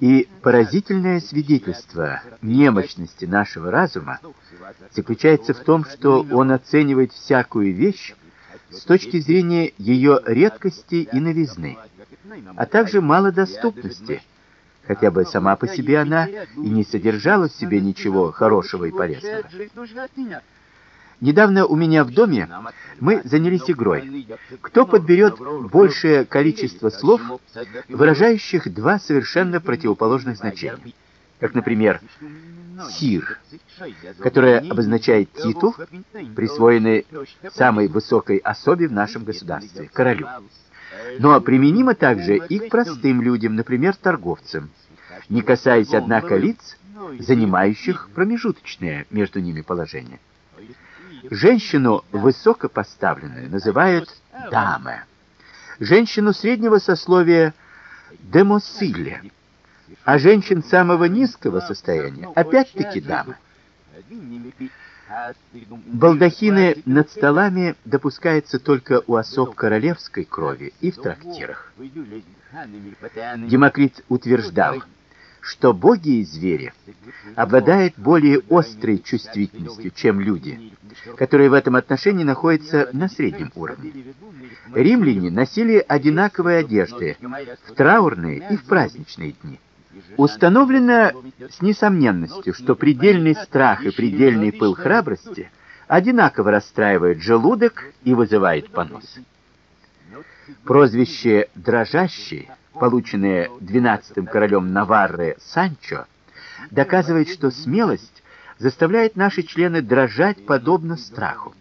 И поразительное свидетельство немощности нашего разума заключается в том, что он оценивает всякую вещь с точки зрения ее редкости и новизны, а также малодоступности, хотя бы сама по себе она и не содержала в себе ничего хорошего и полезного. Недавно у меня в доме мы занялись игрой. Кто подберет большее количество слов, выражающих два совершенно противоположных значения? Как, например, сир, которое обозначает титул, присвоенный самой высокой особе в нашем государстве королю. Но применимо также и к простым людям, например, торговцам, не касаясь однако лиц, занимающих промежуточное между ними положение. Женщину высокопоставленную называют дама. Женщину среднего сословия демосиле, а женщин самого низкого состояния опять-таки дамы. Балдахины над столами допускаются только у особ королевской крови и в трактирах. Демокрит утверждал, что боги и звери обладают более острой чувствительностью, чем люди, которые в этом отношении находятся на среднем уровне. Римляне носили одинаковые одежды в траурные и в праздничные дни. Установлено с несомненностью, что предельный страх и предельный пыл храбрости одинаково расстраивают желудок и вызывают понос. Прозвище «дрожащий», полученное двенадцатым королем Наварры Санчо, доказывает, что смелость заставляет наши члены дрожать подобно страху.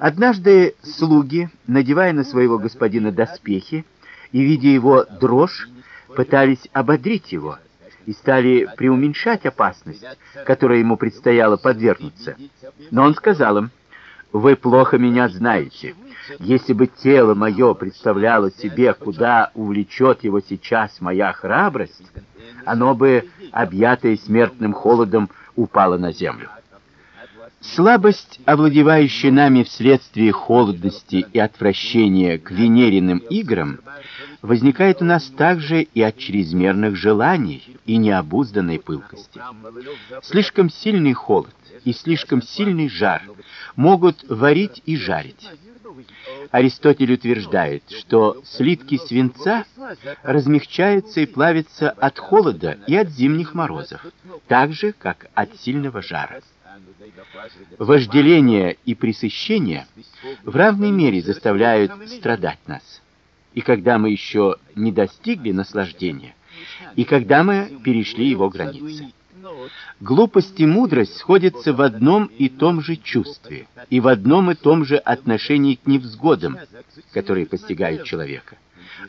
Однажды слуги, надевая на своего господина доспехи и видя его дрожь, пытались ободрить его и стали преуменьшать опасность, которой ему предстояло подвергнуться. Но он сказал им: "Вы плохо меня знаете. Если бы тело мое представляло себе, куда увлечет его сейчас моя храбрость, оно бы, объятое смертным холодом, упало на землю. Слабость, овладевающая нами вследствие холодности и отвращения к венериным играм, возникает у нас также и от чрезмерных желаний и необузданной пылкости. Слишком сильный холод и слишком сильный жар могут варить и жарить. Аристотель утверждает, что слитки свинца размягчаются и плавятся от холода и от зимних морозов, так же как от сильного жара. Вожделение и пресыщение в равной мере заставляют страдать нас. И когда мы еще не достигли наслаждения, и когда мы перешли его границы. Глупость и мудрость сходятся в одном и том же чувстве и в одном и том же отношении к невзгодам, которые постигают человека.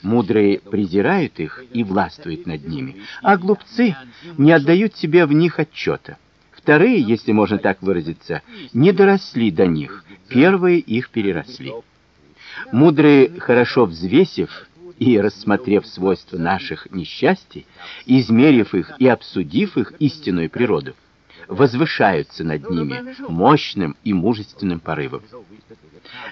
Мудрые презирают их и властвуют над ними, а глупцы не отдают себе в них отчета. Вторые, если можно так выразиться, не доросли до них, первые их переросли. Мудрые, хорошо взвесив и рассмотрев свойства наших несчастий, измерив их и обсудив их истинную природу, возвышаются над ними мощным и мужественным порывом.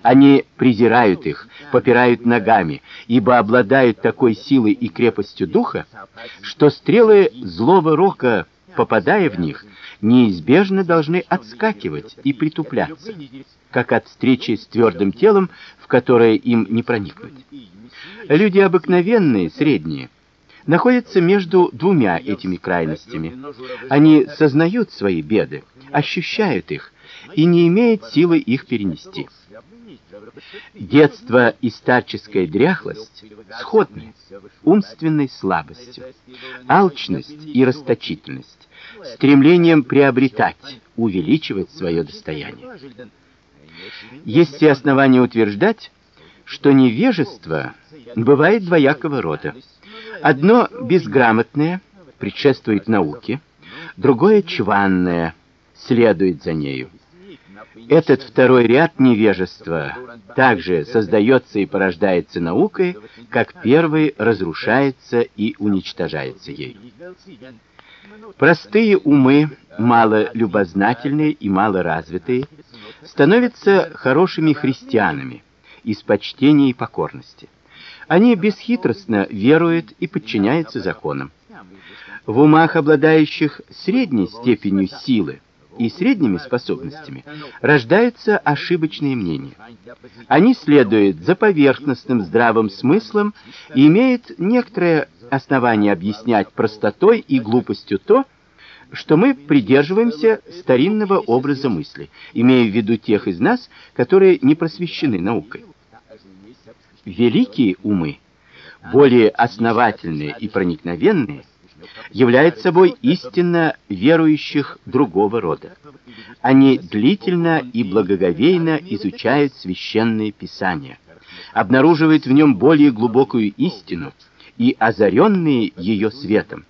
Они презирают их, попирают ногами, ибо обладают такой силой и крепостью духа, что стрелы злого рока, попадая в них, неизбежно должны отскакивать и притупляться, как от встречи с твердым телом, в которое им не проникнуть. Люди обыкновенные, средние, находятся между двумя этими крайностями. Они сознают свои беды, ощущают их и не имеют силы их перенести. Детство и старческая дряхлость сходны умственной слабостью, алчность и расточительность, стремлением приобретать, увеличивать свое достояние. Есть все основания утверждать, что невежество бывает двоякого рода. Одно безграмотное предшествует науке, другое чванное следует за нею. Этот второй ряд невежества также создается и порождается наукой, как первый разрушается и уничтожается ею. Простые умы, мало любознательные и мало развитые, становятся хорошими христианами из почтения и покорности. Они бесхитростно веруют и подчиняются законам. В умах, обладающих средней степенью силы и средними способностями, рождаются ошибочные мнения. Они следуют за поверхностным здравым смыслом и имеют некоторое основание объяснять простотой и глупостью то, что мы придерживаемся старинного образа мысли, имея в виду тех из нас, которые не просвещены наукой. Великие умы, более основательные и проникновенные, являются собой истинно верующих другого рода. Они длительно и благоговейно изучают священные писания, обнаруживают в нем более глубокую истину и озаренные ее светом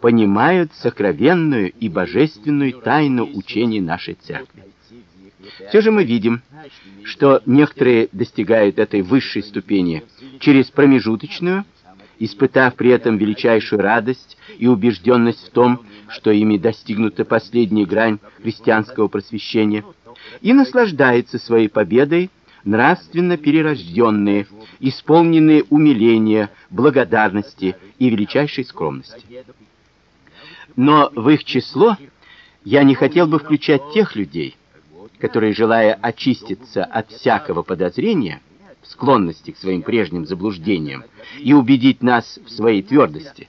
понимают сокровенную и божественную тайну учения нашей церкви. Все же мы видим, что некоторые достигают этой высшей ступени через промежуточную, испытав при этом величайшую радость и убежденность в том, что ими достигнута последняя грань христианского просвещения, и наслаждаются своей победой нравственно перерожденные, исполненные умиления, благодарности и величайшей скромности. Но в их число я не хотел бы включать тех людей, которые, желая очиститься от всякого подозрения, склонности к своим прежним заблуждениям и убедить нас в своей твердости,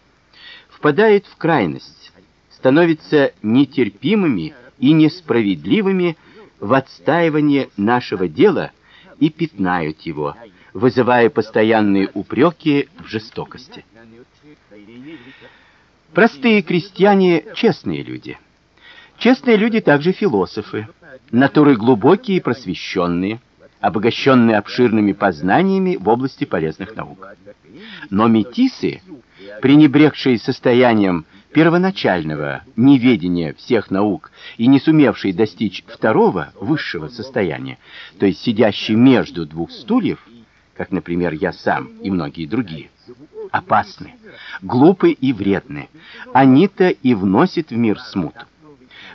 впадают в крайность, становятся нетерпимыми и несправедливыми в отстаивании нашего дела и пятнают его, вызывая постоянные упреки в жестокости. Простые крестьяне честные люди. Честные люди также философы, натуры глубокие и просвещенные, обогащенные обширными познаниями в области полезных наук. Но метисы, пренебрегшие состоянием первоначального неведения всех наук и не сумевшие достичь второго, высшего состояния, то есть сидящие между двух стульев, как, например, я сам и многие другие, опасны, глупы и вредны. Они-то и вносят в мир смуту.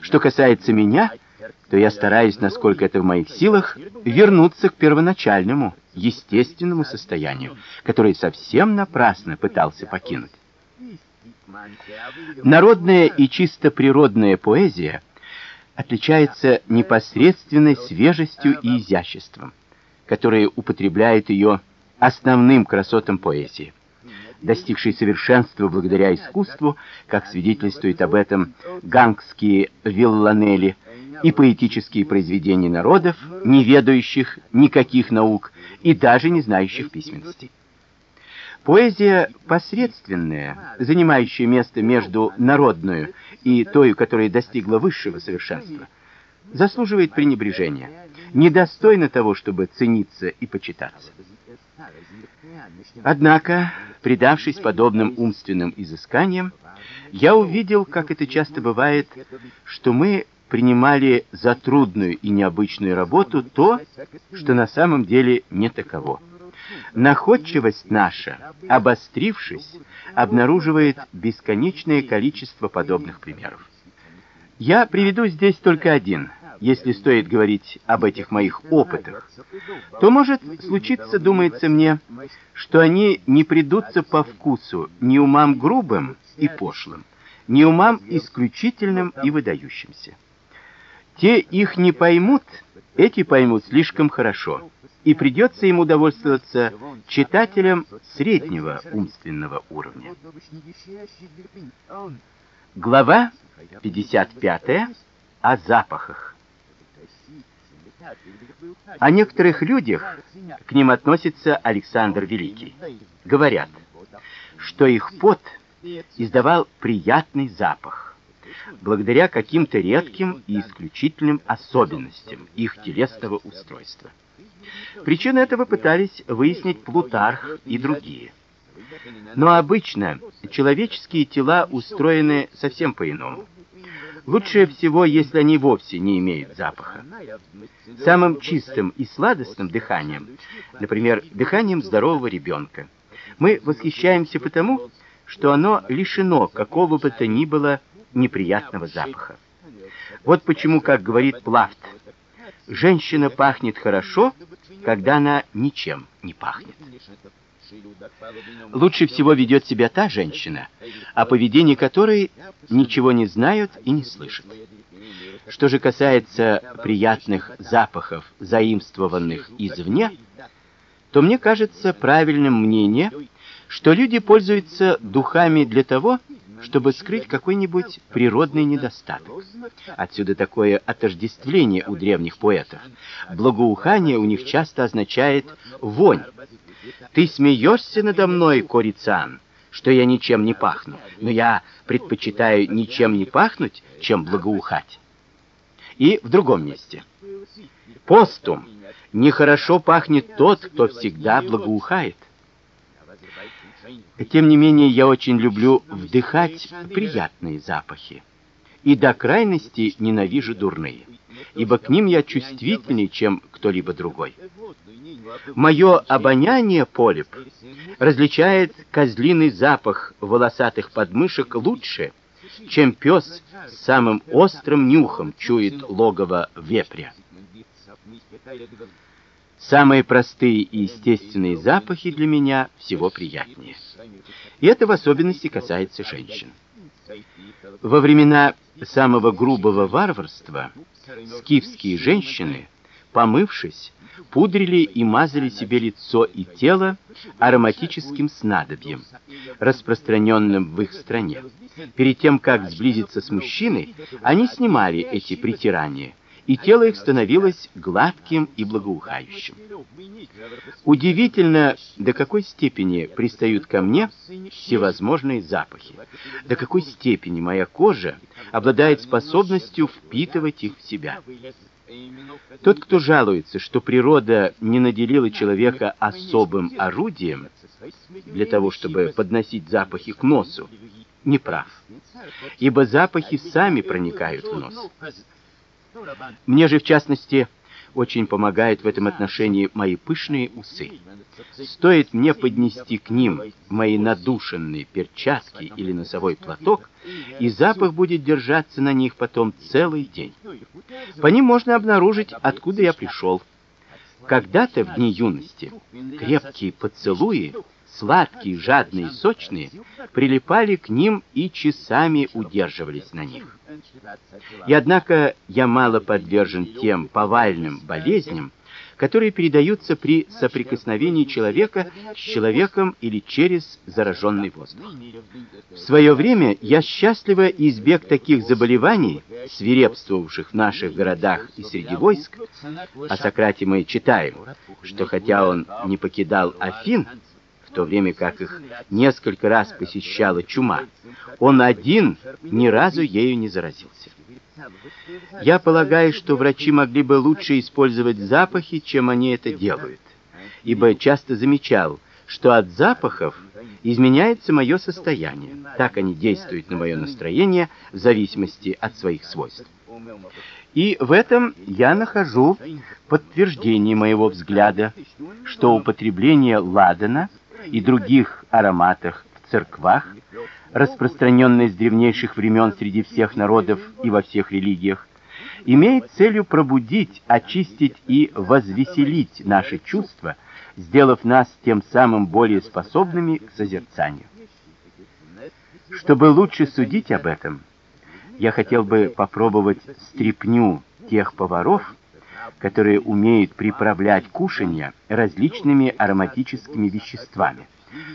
Что касается меня, то я стараюсь, насколько это в моих силах, вернуться к первоначальному, естественному состоянию, которое совсем напрасно пытался покинуть. Народная и чисто природная поэзия отличается непосредственной свежестью и изяществом, которые употребляют ее основным красотам поэзии достигший совершенства благодаря искусству, как свидетельствует об этом гангские вилланели и поэтические произведения народов, не ведающих никаких наук и даже не знающих письменности. Поэзия посредственная, занимающая место между народную и той, которая достигла высшего совершенства, заслуживает пренебрежения, недостойна того, чтобы цениться и почитаться. Однако, предавшись подобным умственным изысканиям, я увидел, как это часто бывает, что мы принимали за трудную и необычную работу то, что на самом деле не таково. Находчивость наша, обострившись, обнаруживает бесконечное количество подобных примеров. Я приведу здесь только один – если стоит говорить об этих моих опытах, то может случиться, думается мне, что они не придутся по вкусу ни умам грубым и пошлым, ни умам исключительным и выдающимся. Те их не поймут, эти поймут слишком хорошо, и придется им удовольствоваться читателям среднего умственного уровня. Глава 55 о запахах. О некоторых людях, к ним относится Александр Великий, говорят, что их пот издавал приятный запах, благодаря каким-то редким и исключительным особенностям их телесного устройства. Причины этого пытались выяснить Плутарх и другие. Но обычно человеческие тела устроены совсем по-иному. Лучше всего, если они вовсе не имеют запаха. Самым чистым и сладостным дыханием, например, дыханием здорового ребенка, мы восхищаемся потому, что оно лишено какого бы то ни было неприятного запаха. Вот почему, как говорит Плафт, женщина пахнет хорошо, когда она ничем не пахнет. Лучше всего ведет себя та женщина, о поведении которой ничего не знают и не слышат. Что же касается приятных запахов, заимствованных извне, то мне кажется правильным мнение, что люди пользуются духами для того, чтобы скрыть какой-нибудь природный недостаток. Отсюда такое отождествление у древних поэтов. Благоухание у них часто означает вонь. Ты смеешься надо мной, Корицан, что я ничем не пахну, но я предпочитаю ничем не пахнуть, чем благоухать. И в другом месте. Постум. Нехорошо пахнет тот, кто всегда благоухает. Тем не менее, я очень люблю вдыхать приятные запахи. И до крайности ненавижу дурные, ибо к ним я чувствительнее, чем кто-либо другой. Мое обоняние, Полип, различает козлиный запах волосатых подмышек лучше, чем пес с самым острым нюхом чует логово вепря. Самые простые и естественные запахи для меня всего приятнее. И это в особенности касается женщин. Во времена самого грубого варварства скифские женщины, помывшись, пудрили и мазали себе лицо и тело ароматическим снадобьем, распространенным в их стране. Перед тем как сблизиться с мужчиной, они снимали эти притирания и тело их становилось гладким и благоухающим. Удивительно, до какой степени пристают ко мне всевозможные запахи, до какой степени моя кожа обладает способностью впитывать их в себя. Тот, кто жалуется, что природа не наделила человека особым орудием для того, чтобы подносить запахи к носу, не прав. Ибо запахи сами проникают в нос. Мне же в частности очень помогают в этом отношении мои пышные усы. Стоит мне поднести к ним мои надушенные перчатки или носовой платок, и запах будет держаться на них потом целый день. По ним можно обнаружить, откуда я пришел. Когда-то в дни юности крепкие поцелуи сладкие, жадные, сочные, прилипали к ним и часами удерживались на них. И однако я мало подвержен тем повальным болезням, которые передаются при соприкосновении человека с человеком или через зараженный воздух. В свое время я счастливо избег таких заболеваний, свирепствовавших в наших городах и среди войск. О Сократе мы читаем, что хотя он не покидал Афин, то время как их несколько раз посещала чума, он один ни разу ею не заразился. Я полагаю, что врачи могли бы лучше использовать запахи, чем они это делают, ибо часто замечал, что от запахов изменяется мое состояние. Так они действуют на мое настроение в зависимости от своих свойств. И в этом я нахожу подтверждение моего взгляда, что употребление ладана – и других ароматах в церквах, распространенные с древнейших времен среди всех народов и во всех религиях, имеет целью пробудить, очистить и возвеселить наши чувства, сделав нас тем самым более способными к созерцанию. Чтобы лучше судить об этом, я хотел бы попробовать стряпню тех поваров, которые умеют приправлять кушанья различными ароматическими веществами,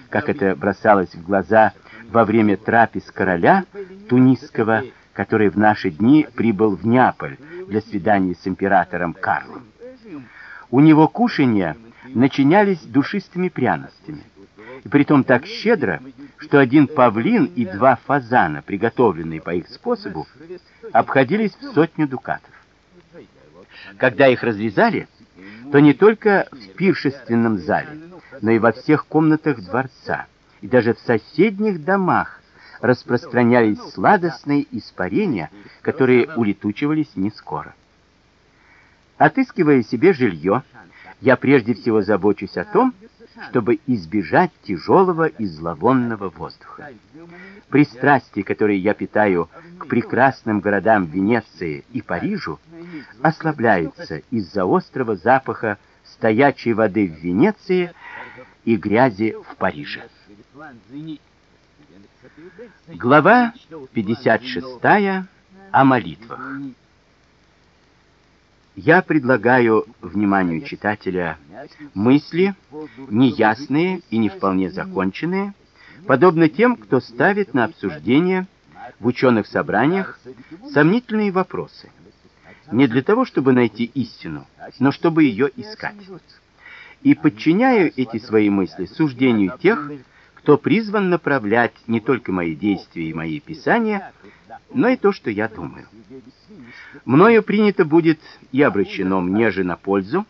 как это бросалось в глаза во время трапез короля тунисского, который в наши дни прибыл в Неаполь для свидания с императором Карлом. У него кушанья начинялись душистыми пряностями, и притом так щедро, что один павлин и два фазана, приготовленные по их способу, обходились в сотню дукатов. Когда их разрезали, то не только в пиршественном зале, но и во всех комнатах дворца, и даже в соседних домах распространялись сладостные испарения, которые улетучивались не скоро. Отыскивая себе жилье, я прежде всего забочусь о том, чтобы избежать тяжелого и зловонного воздуха. Пристрастие, которое я питаю к прекрасным городам Венеции и Парижу, ослабляется из-за острого запаха стоячей воды в Венеции и грязи в Париже. Глава 56 о молитвах. Я предлагаю вниманию читателя мысли, неясные и не вполне законченные, подобно тем, кто ставит на обсуждение в ученых собраниях сомнительные вопросы. Не для того, чтобы найти истину, но чтобы ее искать. И подчиняю эти свои мысли суждению тех, кто призван направлять не только мои действия и мои писания, но и то, что я думаю. Мною принято будет и обращено мне же на пользу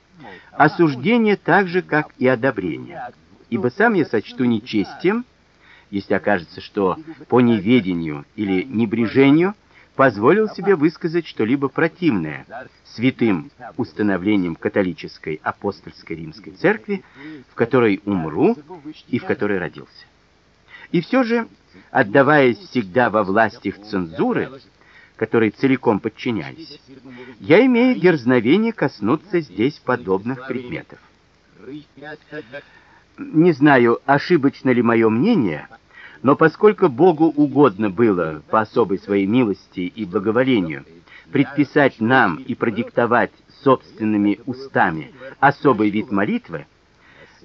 осуждение так же, как и одобрение. Ибо сам я сочту нечестием, если окажется, что по неведению или небрежению позволил себе высказать что-либо противное святым установлениям католической апостольской римской церкви, в которой умру и в которой родился. И все же, отдаваясь всегда во власть их цензуры, которой целиком подчиняюсь, я имею дерзновение коснуться здесь подобных предметов. Не знаю, ошибочно ли мое мнение, но поскольку Богу угодно было по особой своей милости и благоволению предписать нам и продиктовать собственными устами особый вид молитвы,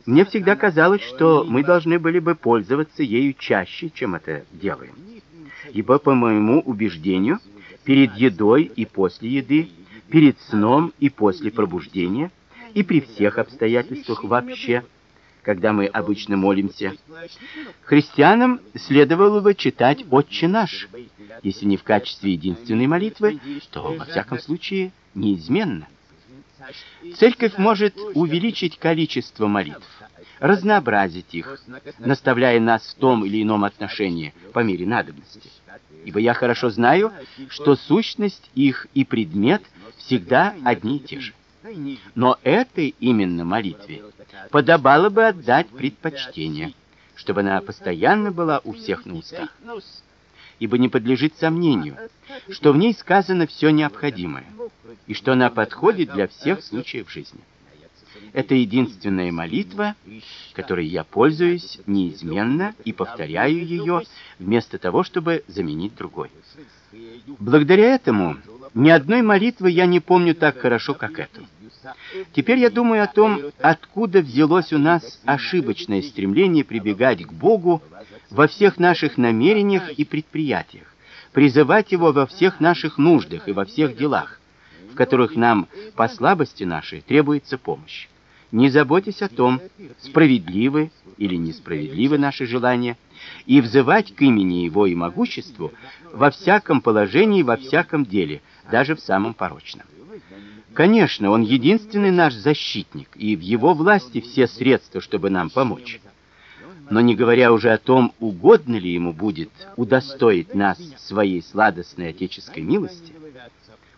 мне всегда казалось, что мы должны были бы пользоваться ею чаще, чем это делаем. Ибо по моему убеждению, перед едой и после еды, перед сном и после пробуждения, и при всех обстоятельствах вообще когда мы обычно молимся. Христианам следовало бы читать Отче наш, если не в качестве единственной молитвы, то во всяком случае неизменно. Церковь может увеличить количество молитв, разнообразить их, наставляя нас в том или ином отношении по мере надобности. Ибо я хорошо знаю, что сущность их и предмет всегда одни и те же. Но этой именно молитве подобало бы отдать предпочтение, чтобы она постоянно была у всех на устах. Ибо не подлежит сомнению, что в ней сказано все необходимое, и что она подходит для всех случаев жизни. Это единственная молитва, которой я пользуюсь неизменно и повторяю ее вместо того, чтобы заменить другой. Благодаря этому ни одной молитвы я не помню так хорошо, как эту. Теперь я думаю о том, откуда взялось у нас ошибочное стремление прибегать к Богу во всех наших намерениях и предприятиях, призывать его во всех наших нуждах и во всех делах, в которых нам по слабости нашей требуется помощь. Не заботьтесь о том, справедливы или несправедливы наши желания, и взывать к имени его и могуществу во всяком положении, во всяком деле, даже в самом порочном. Конечно, он единственный наш защитник, и в его власти все средства, чтобы нам помочь. Но не говоря уже о том, угодно ли ему будет удостоить нас своей сладостной отеческой милости,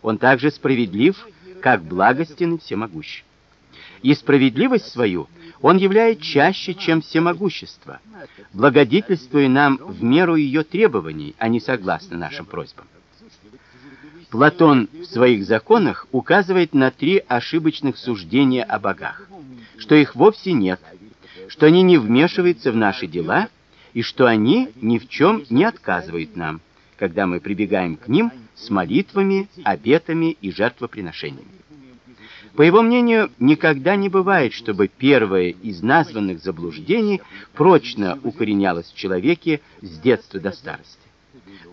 он также справедлив, как благостен и всемогущ. И справедливость свою он являет чаще, чем всемогущество, благодетельствуя нам в меру ее требований, а не согласно нашим просьбам. Платон в своих законах указывает на три ошибочных суждения о богах: что их вовсе нет, что они не вмешиваются в наши дела и что они ни в чем не отказывают нам, когда мы прибегаем к ним с молитвами, обетами и жертвоприношениями. По его мнению, никогда не бывает, чтобы первое из названных заблуждений прочно укоренялось в человеке с детства до старости.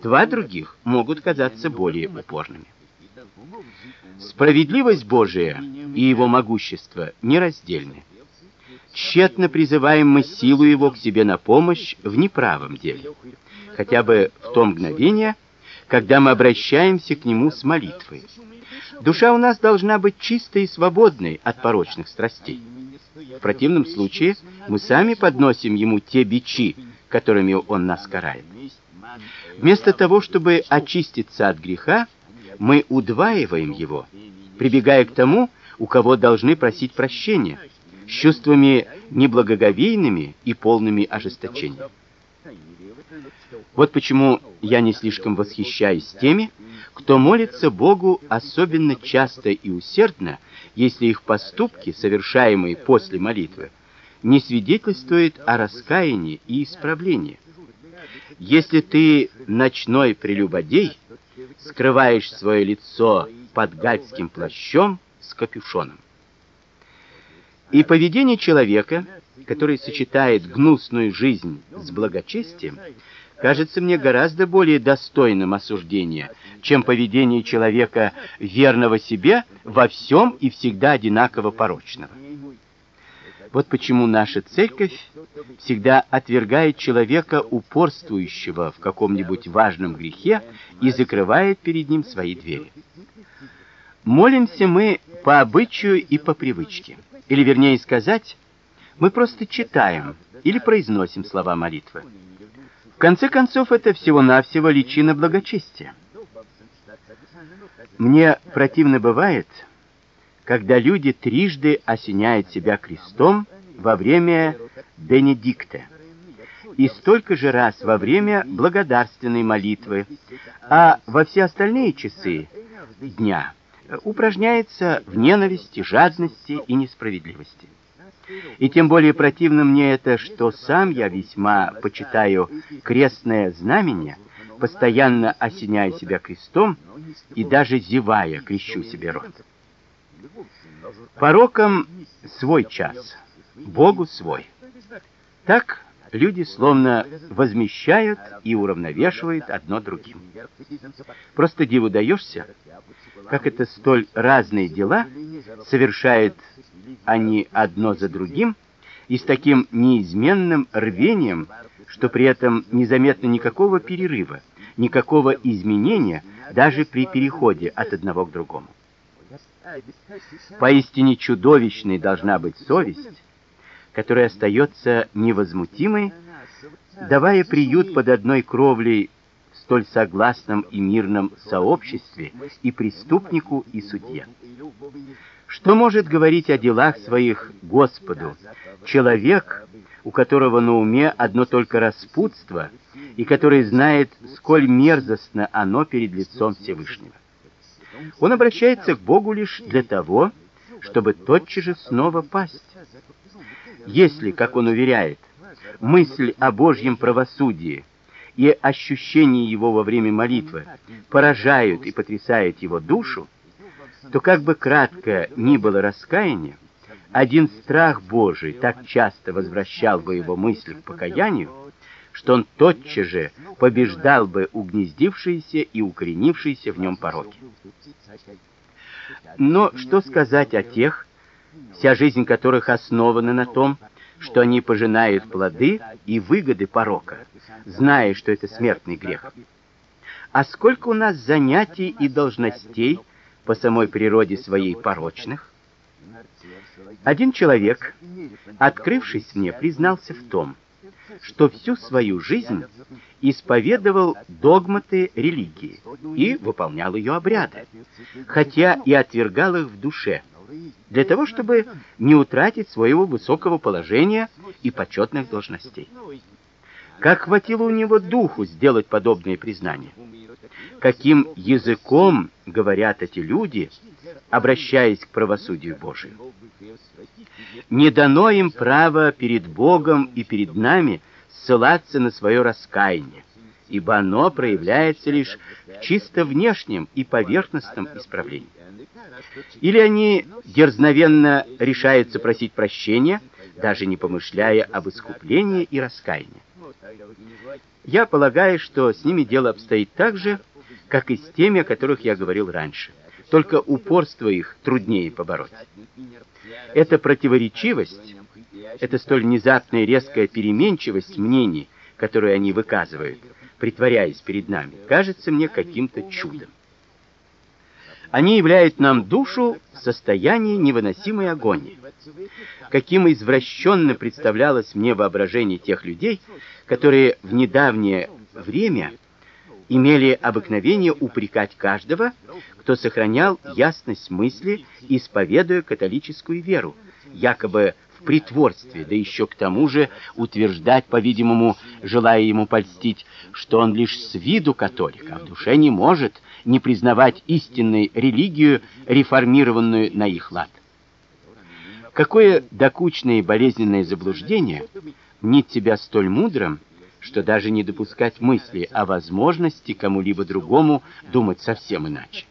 Два других могут казаться более упорными. Справедливость Божия и его могущество нераздельны. Тщетно призываем мы силу его к себе на помощь в неправом деле, хотя бы в то мгновение, когда мы обращаемся к нему с молитвой. Душа у нас должна быть чистой и свободной от порочных страстей. В противном случае мы сами подносим ему те бичи, которыми он нас карает. Вместо того, чтобы очиститься от греха, мы удваиваем его, прибегая к тому, у кого должны просить прощения, чувствами неблагоговейными и полными ожесточения. Вот почему я не слишком восхищаюсь теми, кто молится Богу особенно часто и усердно, если их поступки, совершаемые после молитвы, не свидетельствует о раскаянии и исправлении. Если ты ночной прелюбодей, скрываешь свое лицо под гальским плащом с капюшоном. И поведение человека, который сочетает гнусную жизнь с благочестием, кажется мне гораздо более достойным осуждения, чем поведение человека верного себе во всем и всегда одинаково порочного. Вот почему наша церковь всегда отвергает человека упорствующего в каком-нибудь важном грехе и закрывает перед ним свои двери. Молимся мы по обычаю и по привычке. Или вернее сказать, мы просто читаем или произносим слова молитвы. В конце концов, это всего-навсего личина благочестия. Мне противно бывает, когда люди трижды осеняют себя крестом во время Бенедикта и столько же раз во время благодарственной молитвы, а во все остальные часы дня упражняется в ненависти, жадности и несправедливости. И тем более противно мне это, что сам я весьма почитаю крестное знамение, постоянно осеняя себя крестом и даже зевая крещу себе рот. Порокам свой час, Богу свой. Так люди словно возмещают и уравновешивают одно другим. Просто диву даешься, как это столь разные дела совершают они одно за другим и с таким неизменным рвением, что при этом незаметно никакого перерыва, никакого изменения даже при переходе от одного к другому. Поистине чудовищной должна быть совесть, которая остается невозмутимой, давая приют под одной кровлей столь согласном и мирном сообществе и преступнику, и судье. Что может говорить о делах своих Господу человек, у которого на уме одно только распутство, и который знает, сколь мерзостно оно перед лицом Всевышнего? Он обращается к Богу лишь для того, чтобы тотчас же снова пасть. Если, как он уверяет, мысль о Божьем правосудии и ощущение его во время молитвы поражают и потрясают его душу, то как бы кратко ни было раскаяние, один страх Божий так часто возвращал бы его мысль к покаянию, что он тотчас же побеждал бы угнездившиеся и укоренившиеся в нем пороки. Но что сказать о тех, вся жизнь которых основана на том, что они пожинают плоды и выгоды порока, зная, что это смертный грех? А сколько у нас занятий и должностей по самой природе своей порочных? Один человек, открывшись мне, признался в том, что всю свою жизнь исповедовал догматы религии и выполнял ее обряды, хотя и отвергал их в душе, для того, чтобы не утратить своего высокого положения и почетных должностей. Как хватило у него духу сделать подобные признания? Каким языком говорят эти люди, обращаясь к правосудию Божию? Не дано им право перед Богом и перед нами ссылаться на свое раскаяние, ибо оно проявляется лишь в чисто внешнем и поверхностном исправлении. Или они дерзновенно решаются просить прощения, даже не помышляя об искуплении и раскаянии. Я полагаю, что с ними дело обстоит так же, как и с теми, о которых я говорил раньше. Только упорство их труднее побороть. Эта противоречивость, эта столь внезапная и резкая переменчивость мнений, которую они выказывают, притворяясь перед нами, кажется мне каким-то чудом. Они являют нам душу в состоянии невыносимой агонии. Каким извращенно представлялось мне воображение тех людей, которые в недавнее время имели обыкновение упрекать каждого, кто сохранял ясность мысли, исповедуя католическую веру, якобы притворстве, да еще к тому же утверждать, по-видимому, желая ему польстить, что он лишь с виду католик, а в душе не может не признавать истинной религию, реформированную на их лад. Какое докучное и болезненное заблуждение мнит тебя столь мудрым, что даже не допускать мысли о возможности кому-либо другому думать совсем иначе.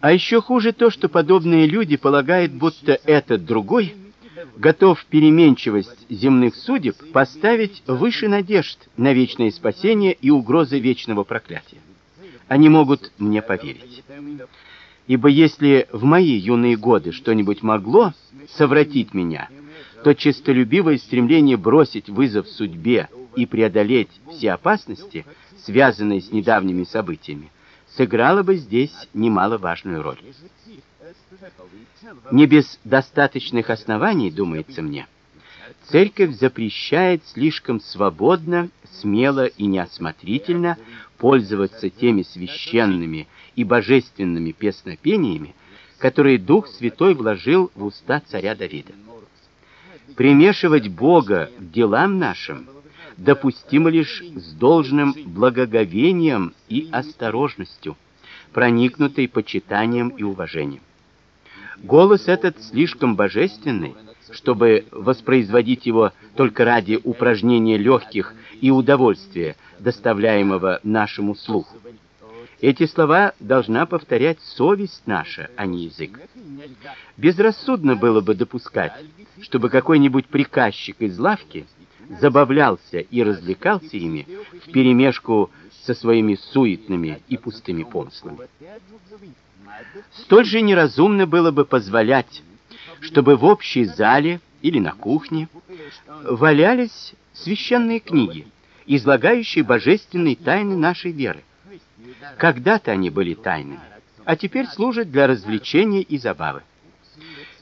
А еще хуже то, что подобные люди полагают, будто этот другой готов переменчивость земных судеб поставить выше надежд на вечное спасение и угрозы вечного проклятия. Они могут мне поверить. Ибо если в мои юные годы что-нибудь могло совратить меня, то честолюбивое стремление бросить вызов судьбе и преодолеть все опасности, связанные с недавними событиями, сыграло бы здесь немаловажную роль. Не без достаточных оснований, думается мне, церковь запрещает слишком свободно, смело и неосмотрительно пользоваться теми священными и божественными песнопениями, которые Дух Святой вложил в уста царя Давида. Примешивать Бога к делам нашим допустимо лишь с должным благоговением и осторожностью, проникнутой почитанием и уважением. Голос этот слишком божественный, чтобы воспроизводить его только ради упражнения легких и удовольствия, доставляемого нашему слуху. Эти слова должна повторять совесть наша, а не язык. Безрассудно было бы допускать, чтобы какой-нибудь приказчик из лавки забавлялся и развлекался ими вперемешку со своими суетными и пустыми помыслами. Столь же неразумно было бы позволять, чтобы в общей зале или на кухне валялись священные книги, излагающие божественные тайны нашей веры. Когда-то они были тайными, а теперь служат для развлечения и забавы.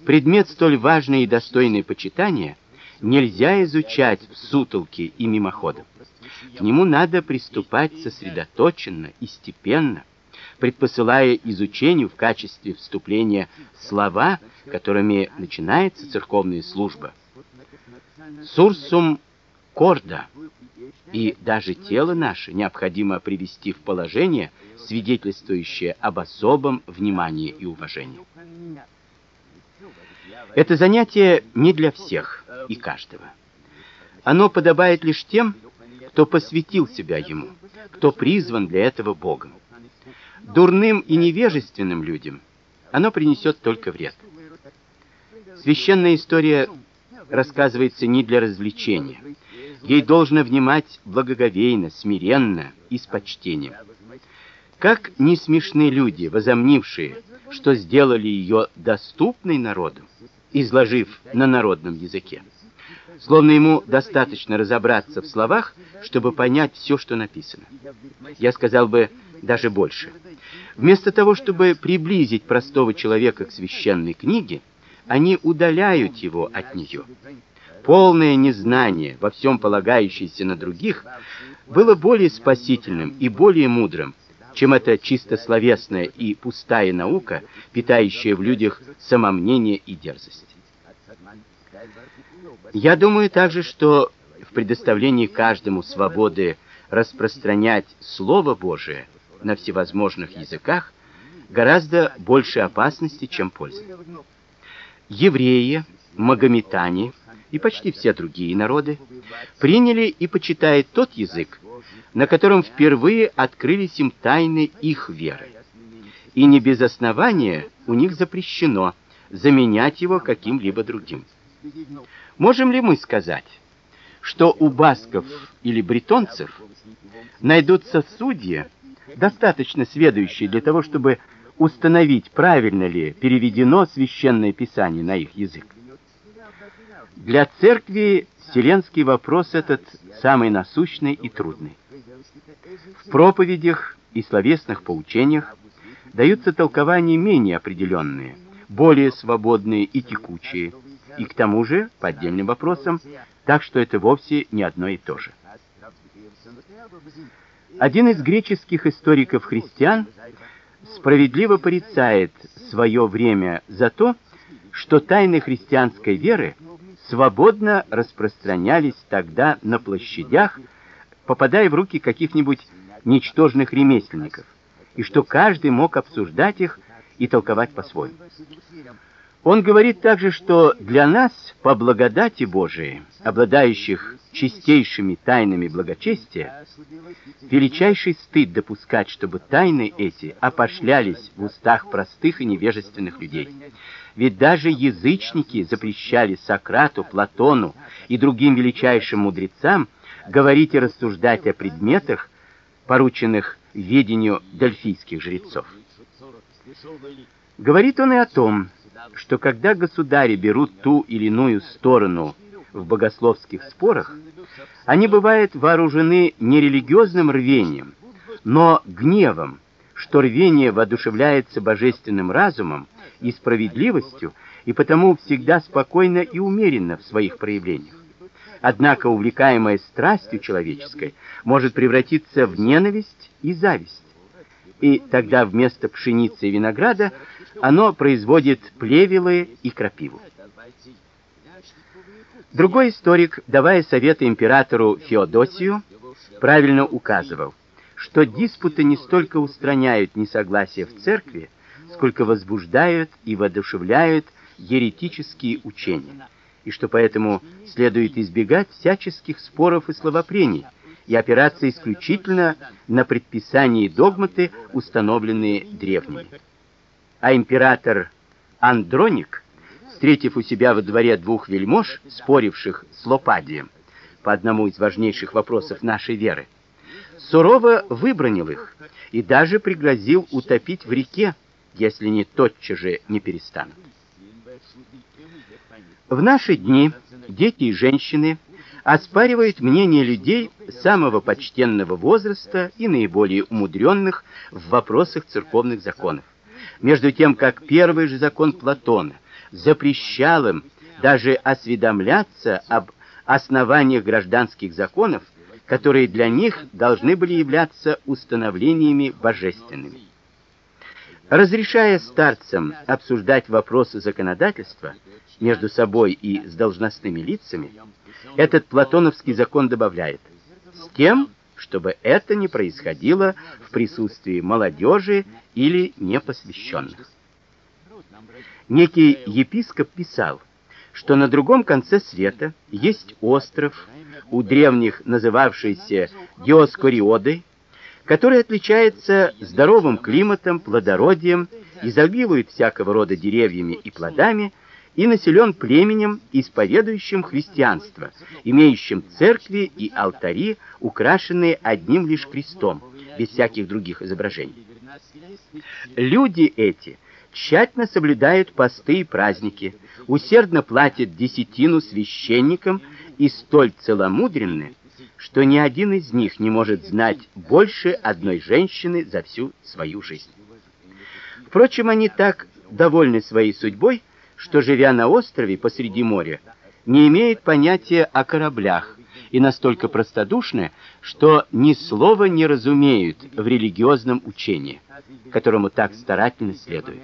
Предмет столь важный и достойный почитания нельзя изучать в сутолке и мимоходом. К нему надо приступать сосредоточенно и степенно, предпосылая изучению в качестве вступления слова, которыми начинается церковная служба. Сурсум корда и даже тело наше необходимо привести в положение, свидетельствующее об особом внимании и уважении. Это занятие не для всех и каждого. Оно подобает лишь тем, кто посвятил себя ему, кто призван для этого Богом. Дурным и невежественным людям оно принесет только вред. Священная история рассказывается не для развлечения. Ей должно внимать благоговейно, смиренно и с почтением. Как не смешны люди, возомнившие, что сделали ее доступной народу, изложив на народном языке. Словно ему достаточно разобраться в словах, чтобы понять все, что написано. Я сказал бы даже больше. Вместо того, чтобы приблизить простого человека к священной книге, они удаляют его от нее. Полное незнание, во всем полагающееся на других, было более спасительным и более мудрым, чем эта чисто словесная и пустая наука, питающая в людях самомнение и дерзость. Я думаю также, что в предоставлении каждому свободы распространять слово Божие на всевозможных языках гораздо больше опасности, чем пользы. Евреи, магометане и почти все другие народы приняли и почитают тот язык, на котором впервые открылись им тайны их веры. И не без основания у них запрещено заменять его каким-либо другим. Можем ли мы сказать, что у басков или бретонцев найдутся судьи, достаточно сведущие для того, чтобы установить, правильно ли переведено священное писание на их язык? Для церкви вселенский вопрос этот самый насущный и трудный. В проповедях и словесных поучениях даются толкования менее определенные, более свободные и текучие, и к тому же по вопросам, так что это вовсе не одно и то же. Один из греческих историков-христиан справедливо порицает свое время за то, что тайны христианской веры свободно распространялись тогда на площадях, попадая в руки каких-нибудь ничтожных ремесленников, и что каждый мог обсуждать их и толковать по-своему. Он говорит также, что для нас, по благодати Божией, обладающих чистейшими тайнами благочестия, величайший стыд допускать, чтобы тайны эти опошлялись в устах простых и невежественных людей. Ведь даже язычники запрещали Сократу, Платону и другим величайшим мудрецам говорить и рассуждать о предметах, порученных ведению дельфийских жрецов. Говорит он и о том, что когда государи берут ту или иную сторону в богословских спорах, они бывают вооружены не религиозным рвением, но гневом, что рвение воодушевляется божественным разумом и справедливостью, и потому всегда спокойно и умеренно в своих проявлениях. Однако увлекаемая страстью человеческой может превратиться в ненависть и зависть. И тогда вместо пшеницы и винограда оно производит плевелы и крапиву. Другой историк, давая советы императору Феодосию, правильно указывал, что диспуты не столько устраняют несогласия в церкви, сколько возбуждают и воодушевляют еретические учения, и что поэтому следует избегать всяческих споров и словопрений и опираться исключительно на предписания и догматы, установленные древними а император Андроник, встретив у себя во дворе двух вельмож, споривших с Лопадием по одному из важнейших вопросов нашей веры, сурово выбронил их и даже пригрозил утопить в реке, если не тотчас же не перестанут. В наши дни дети и женщины оспаривают мнение людей самого почтенного возраста и наиболее умудренных в вопросах церковных законов между тем как первый же закон Платона запрещал им даже осведомляться об основаниях гражданских законов, которые для них должны были являться установлениями божественными. Разрешая старцам обсуждать вопросы законодательства между собой и с должностными лицами, этот платоновский закон добавляет: с тем, чтобы это не происходило в присутствии молодежи или непосвященных. Некий епископ писал, что на другом конце света есть остров, у древних называвшийся Диоскориодой, который отличается здоровым климатом, плодородием, изобилует всякого рода деревьями и плодами, и населен племенем, исповедующим христианство, имеющим церкви и алтари, украшенные одним лишь крестом, без всяких других изображений. Люди эти тщательно соблюдают посты и праздники, усердно платят десятину священникам и столь целомудренны, что ни один из них не может знать больше одной женщины за всю свою жизнь. Впрочем, они так довольны своей судьбой, что живя на острове посреди моря, не имеет понятия о кораблях и настолько простодушны, что ни слова не разумеют в религиозном учении, которому так старательно следуют.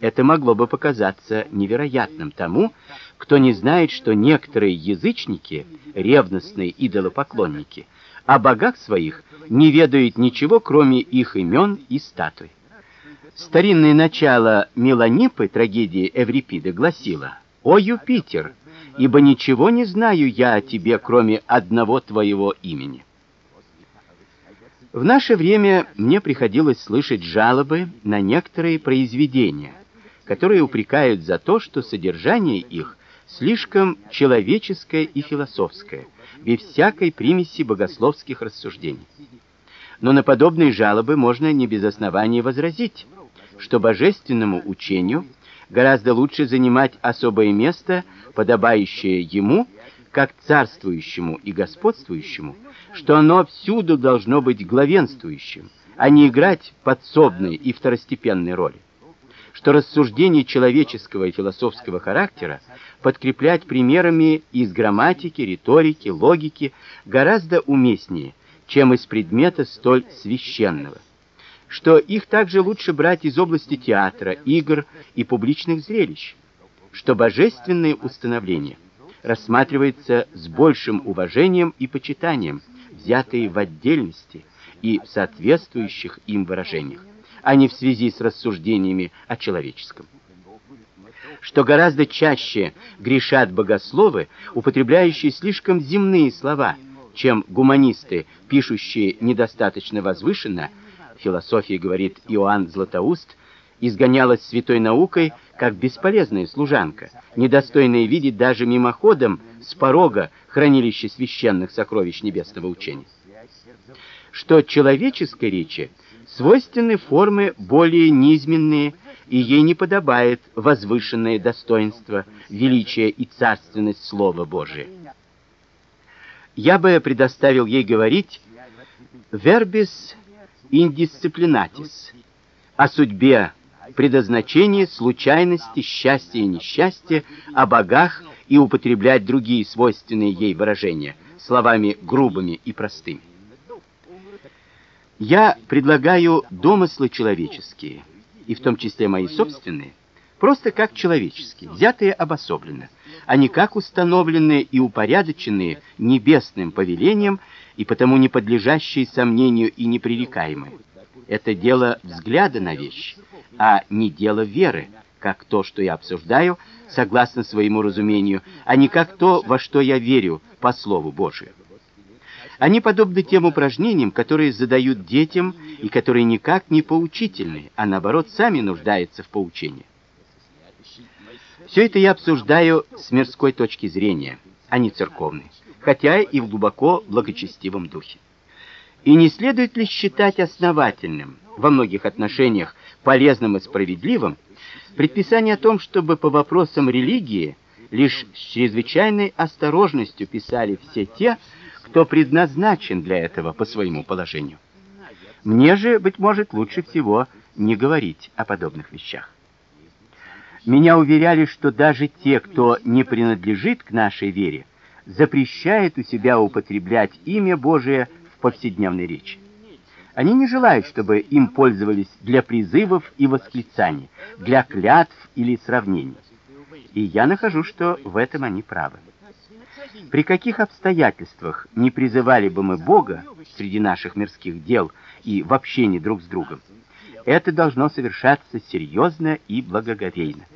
Это могло бы показаться невероятным тому, кто не знает, что некоторые язычники, ревностные идолопоклонники, о богах своих не ведают ничего, кроме их имен и статуй. Старинное начало Меланиппы трагедии Эврипида гласило: "О Юпитер, ибо ничего не знаю я о тебе, кроме одного твоего имени". В наше время мне приходилось слышать жалобы на некоторые произведения, которые упрекают за то, что содержание их слишком человеческое и философское, без всякой примеси богословских рассуждений. Но на подобные жалобы можно не без оснований возразить что божественному учению гораздо лучше занимать особое место, подобающее ему, как царствующему и господствующему, что оно всюду должно быть главенствующим, а не играть подсобные и второстепенные роли. Что рассуждения человеческого и философского характера подкреплять примерами из грамматики, риторики, логики гораздо уместнее, чем из предмета столь священного что их также лучше брать из области театра, игр и публичных зрелищ, что божественные установления рассматриваются с большим уважением и почитанием, взятые в отдельности и в соответствующих им выражениях, а не в связи с рассуждениями о человеческом. что гораздо чаще грешат богословы, употребляющие слишком земные слова, чем гуманисты, пишущие недостаточно возвышенно. Философия, говорит Иоанн Златоуст, изгонялась святой наукой как бесполезная служанка, недостойная видеть даже мимоходом с порога хранилище священных сокровищ небесного учения. Что человеческой речи свойственны формы более низменные, и ей не подобает возвышенное достоинство, величие и царственность слова Божия. Я бы предоставил ей говорить verbis indisciplinatis о судьбе, предназначении, случайности, счастья и несчастья, о богах и употреблять другие свойственные ей выражения словами грубыми и простыми. Я предлагаю домыслы человеческие, и в том числе мои собственные, просто как человеческие, взятые обособленно, а не как установленные и упорядоченные небесным повелением и потому не подлежащие сомнению и непререкаемые. Это дело взгляда на вещь, а не дело веры, как то, что я обсуждаю, согласно своему разумению, а не как то, во что я верю по слову Божию. Они подобны тем упражнениям, которые задают детям и которые никак не поучительны, а наоборот сами нуждаются в поучении. Все это я обсуждаю с мирской точки зрения, а не церковной, хотя и в глубоко благочестивом духе. И не следует ли считать основательным, во многих отношениях полезным и справедливым, предписание о том, чтобы по вопросам религии лишь с чрезвычайной осторожностью писали все те, кто предназначен для этого по своему положению. Мне же, быть может, лучше всего не говорить о подобных вещах. Меня уверяли, что даже те, кто не принадлежит к нашей вере, запрещают у себя употреблять имя Божие в повседневной речи. Они не желают, чтобы им пользовались для призывов и восклицаний, для клятв или сравнений. И я нахожу, что в этом они правы. При каких обстоятельствах не призывали бы мы Бога среди наших мирских дел и в общении друг с другом, это должно совершаться серьезно и благоговейно.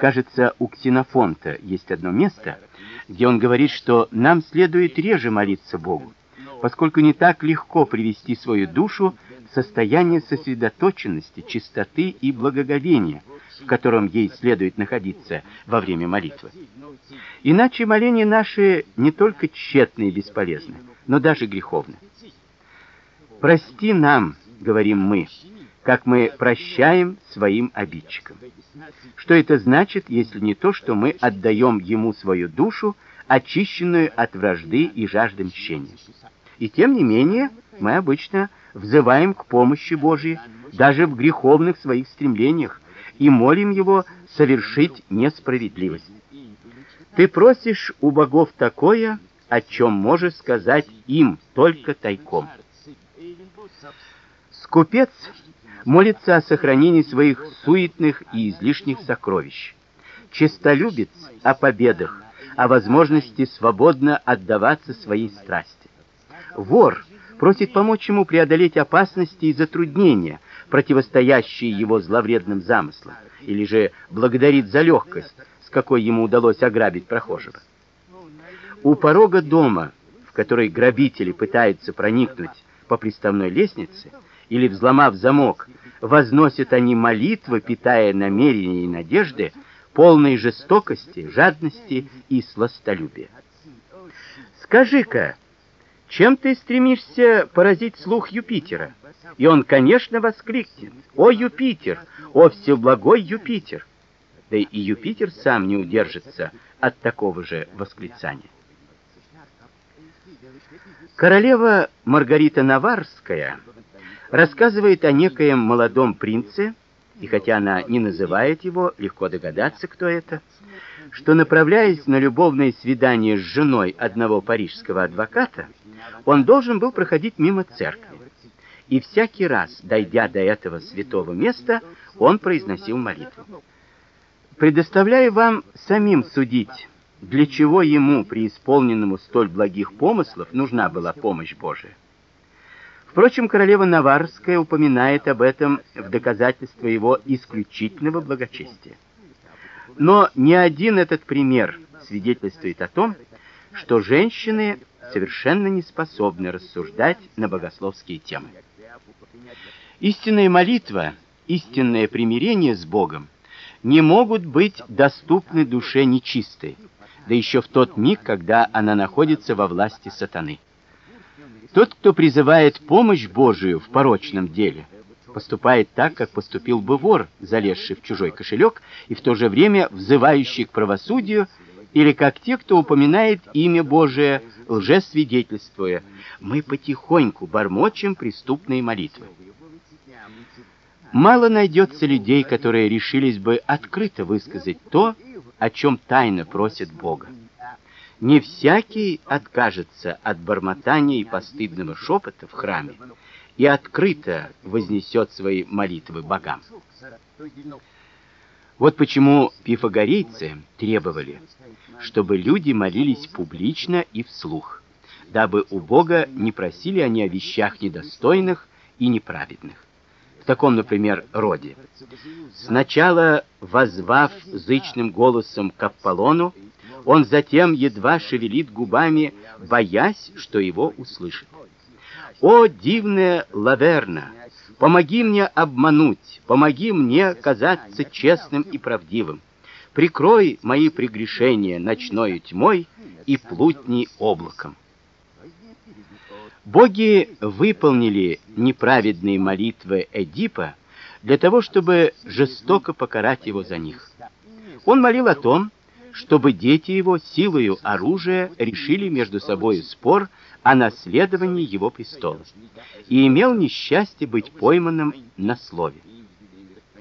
Кажется, у Ксенофонта есть одно место, где он говорит, что нам следует реже молиться Богу, поскольку не так легко привести свою душу в состояние сосредоточенности, чистоты и благоговения, в котором ей следует находиться во время молитвы. Иначе моления наши не только тщетны и бесполезны, но даже греховны. Прости нам, говорим мы, как мы прощаем своим обидчикам. Что это значит, если не то, что мы отдаем ему свою душу, очищенную от вражды и жажды мщения? И тем не менее, мы обычно взываем к помощи Божией даже в греховных своих стремлениях и молим его совершить несправедливость. Ты просишь у богов такое, о чем можешь сказать им только тайком. Скупец молится о сохранении своих суетных и излишних сокровищ. Честолюбец о победах, о возможности свободно отдаваться своей страсти. Вор просит помочь ему преодолеть опасности и затруднения, противостоящие его зловредным замыслам, или же благодарит за легкость, с какой ему удалось ограбить прохожего. У порога дома, в который грабители пытаются проникнуть по приставной лестнице, или взломав замок, возносят они молитвы, питая намерения и надежды, полной жестокости, жадности и сластолюбия. Скажи-ка, чем ты стремишься поразить слух Юпитера? И он, конечно, воскликнет: "О Юпитер, о всеблагой Юпитер!" Да и Юпитер сам не удержится от такого же восклицания. Королева Маргарита Наварская рассказывает о некоем молодом принце, и хотя она не называет его, легко догадаться, кто это, что направляясь на любовное свидание с женой одного парижского адвоката, он должен был проходить мимо церкви. И всякий раз, дойдя до этого святого места, он произносил молитву. Предоставляю вам самим судить, для чего ему, преисполненному столь благих помыслов, нужна была помощь Божия. Впрочем, королева Наварская упоминает об этом в доказательство его исключительного благочестия. Но ни один этот пример свидетельствует о том, что женщины совершенно не способны рассуждать на богословские темы. Истинная молитва, истинное примирение с Богом не могут быть доступны душе нечистой, да еще в тот миг, когда она находится во власти сатаны. Тот, кто призывает помощь Божию в порочном деле, поступает так, как поступил бы вор, залезший в чужой кошелек и в то же время взывающий к правосудию, или как те, кто упоминает имя Божие, лжесвидетельствуя: "Мы потихоньку бормочем преступные молитвы". Мало найдется людей, которые решились бы открыто высказать то, о чем тайно просят Бога. Не всякий откажется от бормотания и постыдного шепота в храме и открыто вознесет свои молитвы богам. Вот почему пифагорейцы требовали, чтобы люди молились публично и вслух, дабы у Бога не просили они о вещах недостойных и неправедных. В таком, например, роде: сначала возвав зычным голосом к Аполлону, он затем едва шевелит губами, боясь, что его услышат. О, дивная Лаверна, помоги мне обмануть, помоги мне казаться честным и правдивым. Прикрой мои прегрешения ночной тьмой и плутни облаком. Боги выполнили неправедные молитвы Эдипа для того, чтобы жестоко покарать его за них. Он молил о том, чтобы дети его силою оружия решили между собой спор о наследовании его престола, и имел несчастье быть пойманным на слове.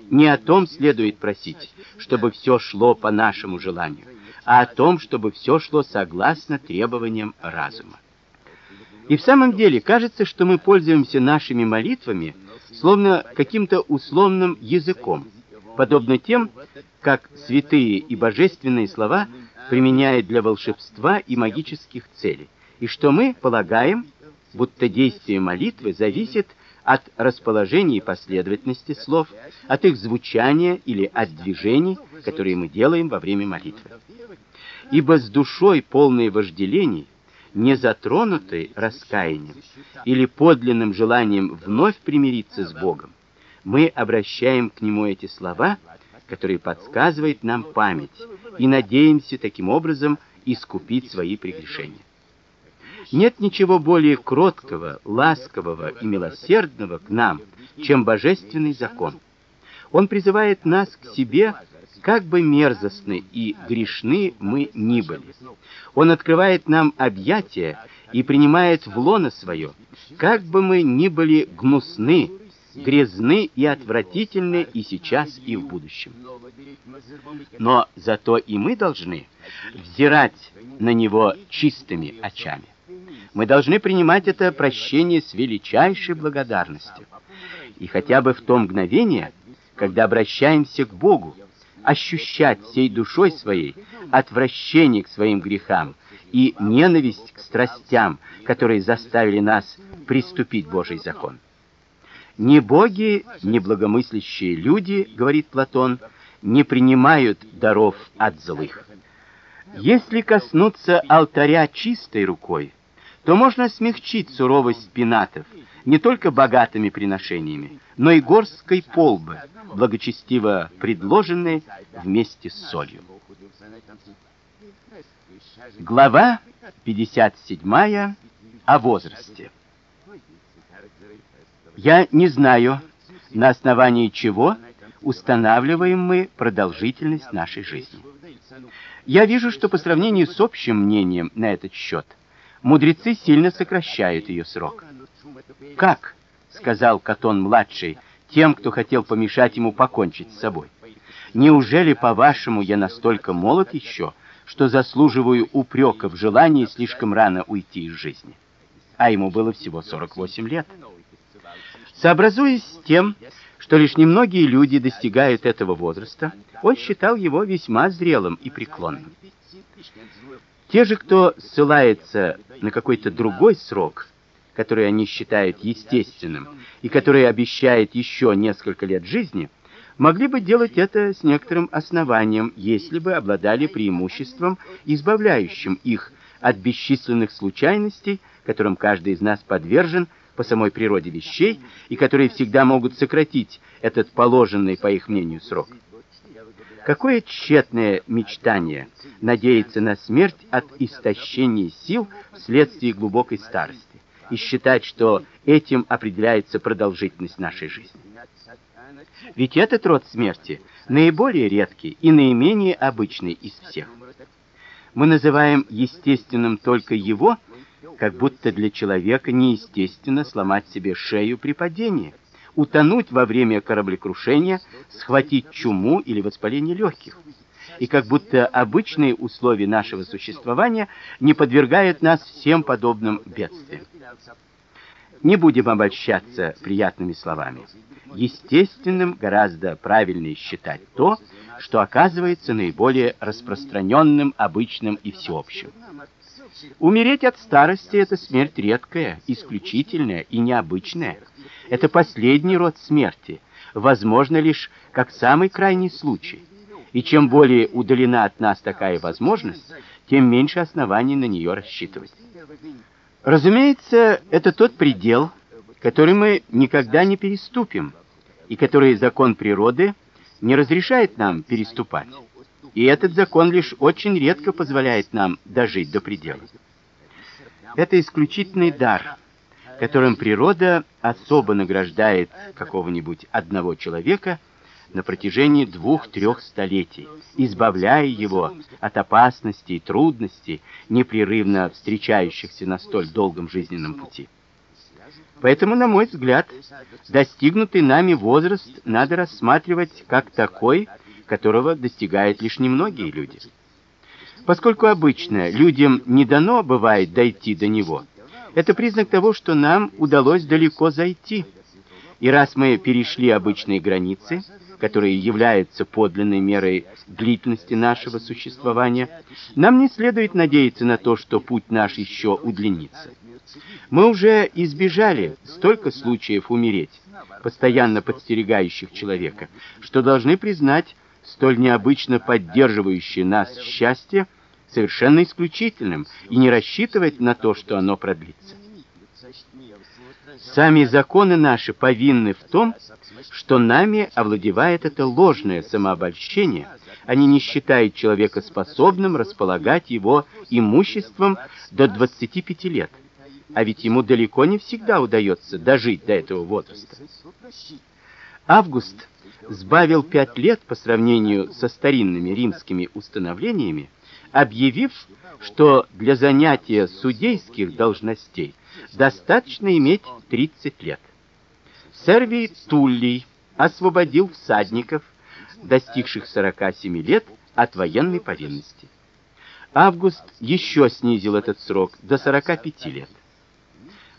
Не о том следует просить, чтобы все шло по нашему желанию, а о том, чтобы все шло согласно требованиям разума. И в самом деле кажется, что мы пользуемся нашими молитвами словно каким-то условным языком, подобно тем, как святые и божественные слова применяют для волшебства и магических целей, и что мы полагаем, будто действие молитвы зависит от расположения и последовательности слов, от их звучания или от движений, которые мы делаем во время молитвы. Ибо с душой полной вожделений, не затронутой раскаянием или подлинным желанием вновь примириться с Богом, мы обращаем к нему эти слова который подсказывает нам память, и надеемся таким образом искупить свои прегрешения. Нет ничего более кроткого, ласкового и милосердного к нам, чем божественный закон. Он призывает нас к себе, как бы мерзостны и грешны мы ни были. Он открывает нам объятия и принимает в лоно свое, как бы мы ни были гнусны грязны и отвратительны и сейчас, и в будущем. Но зато и мы должны взирать на него чистыми очами. Мы должны принимать это прощение с величайшей благодарностью. И хотя бы в то мгновение, когда обращаемся к Богу, ощущать всей душой своей отвращение к своим грехам и ненависть к страстям, которые заставили нас приступить Божий закон. Ни боги, ни благомыслящие люди, говорит Платон, не принимают даров от злых. Если коснуться алтаря чистой рукой, то можно смягчить суровость пенатов не только богатыми приношениями, но и горсткой полбы, благочестиво предложенной вместе с солью. Глава 57 о возрасте. Я не знаю, на основании чего устанавливаем мы продолжительность нашей жизни. Я вижу, что по сравнению с общим мнением на этот счет, мудрецы сильно сокращают ее срок. Как, сказал Катон младший тем, кто хотел помешать ему покончить с собой. Неужели, по-вашему, я настолько молод еще, что заслуживаю упрека в желании слишком рано уйти из жизни? А ему было всего 48 лет. Сообразуясь с тем, что лишь немногие люди достигают этого возраста, он считал его весьма зрелым и преклонным. Те же, кто ссылается на какой-то другой срок, который они считают естественным и который обещает еще несколько лет жизни, могли бы делать это с некоторым основанием, если бы обладали преимуществом, избавляющим их от бесчисленных случайностей, которым каждый из нас подвержен по самой природе вещей и которые всегда могут сократить этот положенный, по их мнению, срок. Какое тщетное мечтание надеяться на смерть от истощения сил вследствие глубокой старости и считать, что этим определяется продолжительность нашей жизни. Ведь этот род смерти наиболее редкий и наименее обычный из всех. Мы называем естественным только его, как будто для человека неестественно сломать себе шею при падении, утонуть во время кораблекрушения, схватить чуму или воспаление легких. И как будто обычные условия нашего существования не подвергают нас всем подобным бедствиям. Не будем обольщаться приятными словами. Естественным гораздо правильнее считать то, что оказывается наиболее распространенным, обычным и всеобщим. Умереть от старости это смерть редкая, исключительная и необычная. Это последний род смерти, возможно лишь как самый крайний случай. И чем более удалена от нас такая возможность, тем меньше оснований на нее рассчитывать. Разумеется, это тот предел, который мы никогда не переступим, и который закон природы не разрешает нам переступать. И этот закон лишь очень редко позволяет нам дожить до предела. Это исключительный дар, которым природа особо награждает какого-нибудь одного человека на протяжении двух-трех столетий, избавляя его от опасностей и трудностей, непрерывно встречающихся на столь долгом жизненном пути. Поэтому, на мой взгляд, достигнутый нами возраст надо рассматривать как такой, которого достигают лишь немногие люди. Поскольку обычно людям не дано бывает дойти до него, это признак того, что нам удалось далеко зайти. И раз мы перешли обычные границы, которые являются подлинной мерой длительности нашего существования, нам не следует надеяться на то, что путь наш еще удлинится. Мы уже избежали столько случаев умереть, постоянно подстерегающих человека, что должны признать столь необычно поддерживающее нас счастье совершенно исключительным и не рассчитывать на то, что оно продлится. Сами законы наши повинны в том, что нами овладевает это ложное самообольщение. Они не считают человека способным располагать его имуществом до 25 лет. А ведь ему далеко не всегда удается дожить до этого возраста. Август сбавил пять лет по сравнению со старинными римскими установлениями, объявив, что для занятия судейских должностей достаточно иметь 30 лет. Сервий Туллий освободил всадников, достигших 47 лет, от военной повинности. Август еще снизил этот срок до 45 лет.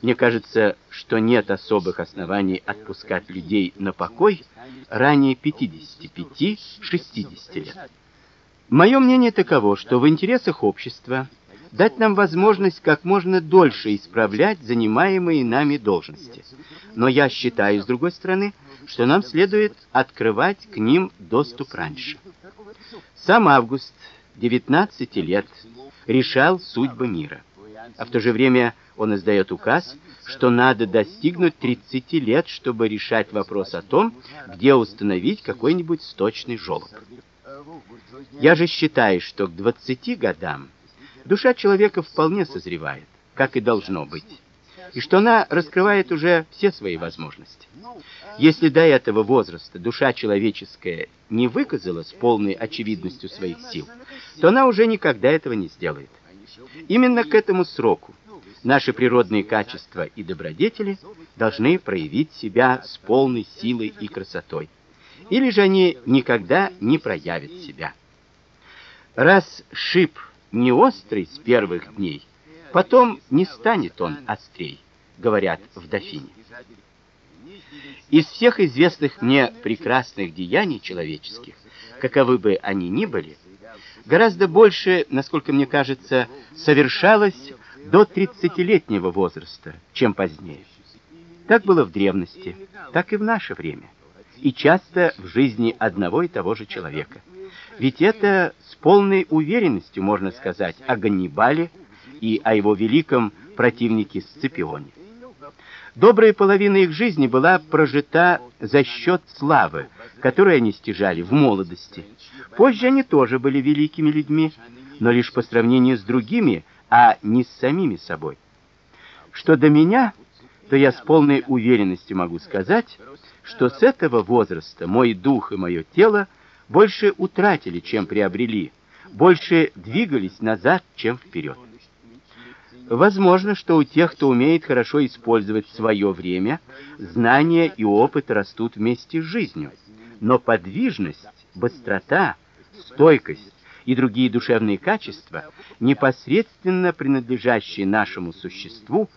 Мне кажется, что нет особых оснований отпускать людей на покой ранее 55-60 лет. Мое мнение таково, что в интересах общества дать нам возможность как можно дольше исправлять занимаемые нами должности. Но я считаю, с другой стороны, что нам следует открывать к ним доступ раньше. Сам Август, 19 лет, решал судьбы мира. А в то же время он издает указ, что надо достигнуть 30 лет, чтобы решать вопрос о том, где установить какой-нибудь сточный желоб. Я же считаю, что к 20 годам душа человека вполне созревает, как и должно быть, и что она раскрывает уже все свои возможности. Если до этого возраста душа человеческая не выказала с полной очевидностью своих сил, то она уже никогда этого не сделает. Именно к этому сроку наши природные качества и добродетели должны проявить себя с полной силой и красотой. Или же они никогда не проявят себя. Раз шип не острый с первых дней, потом не станет он острей, говорят в Дофине. Из всех известных мне прекрасных деяний человеческих, каковы бы они ни были, гораздо больше, насколько мне кажется, совершалось до тридцатилетнего возраста, чем позднее. Так было в древности, так и в наше время. и часто в жизни одного и того же человека. Ведь это с полной уверенностью можно сказать о Ганнибале и о его великом противнике Сципионе. Добрая половина их жизни была прожита за счет славы, которую они стяжали в молодости. Позже они тоже были великими людьми, но лишь по сравнению с другими, а не с самими собой. Что до меня, то я с полной уверенностью могу сказать, что с этого возраста мой дух и мое тело больше утратили, чем приобрели, больше двигались назад, чем вперед. Возможно, что у тех, кто умеет хорошо использовать свое время, знания и опыт растут вместе с жизнью. Но подвижность, быстрота, стойкость и другие душевные качества, непосредственно принадлежащие нашему существу,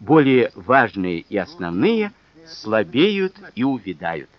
более важные и основные, слабеют и увядают.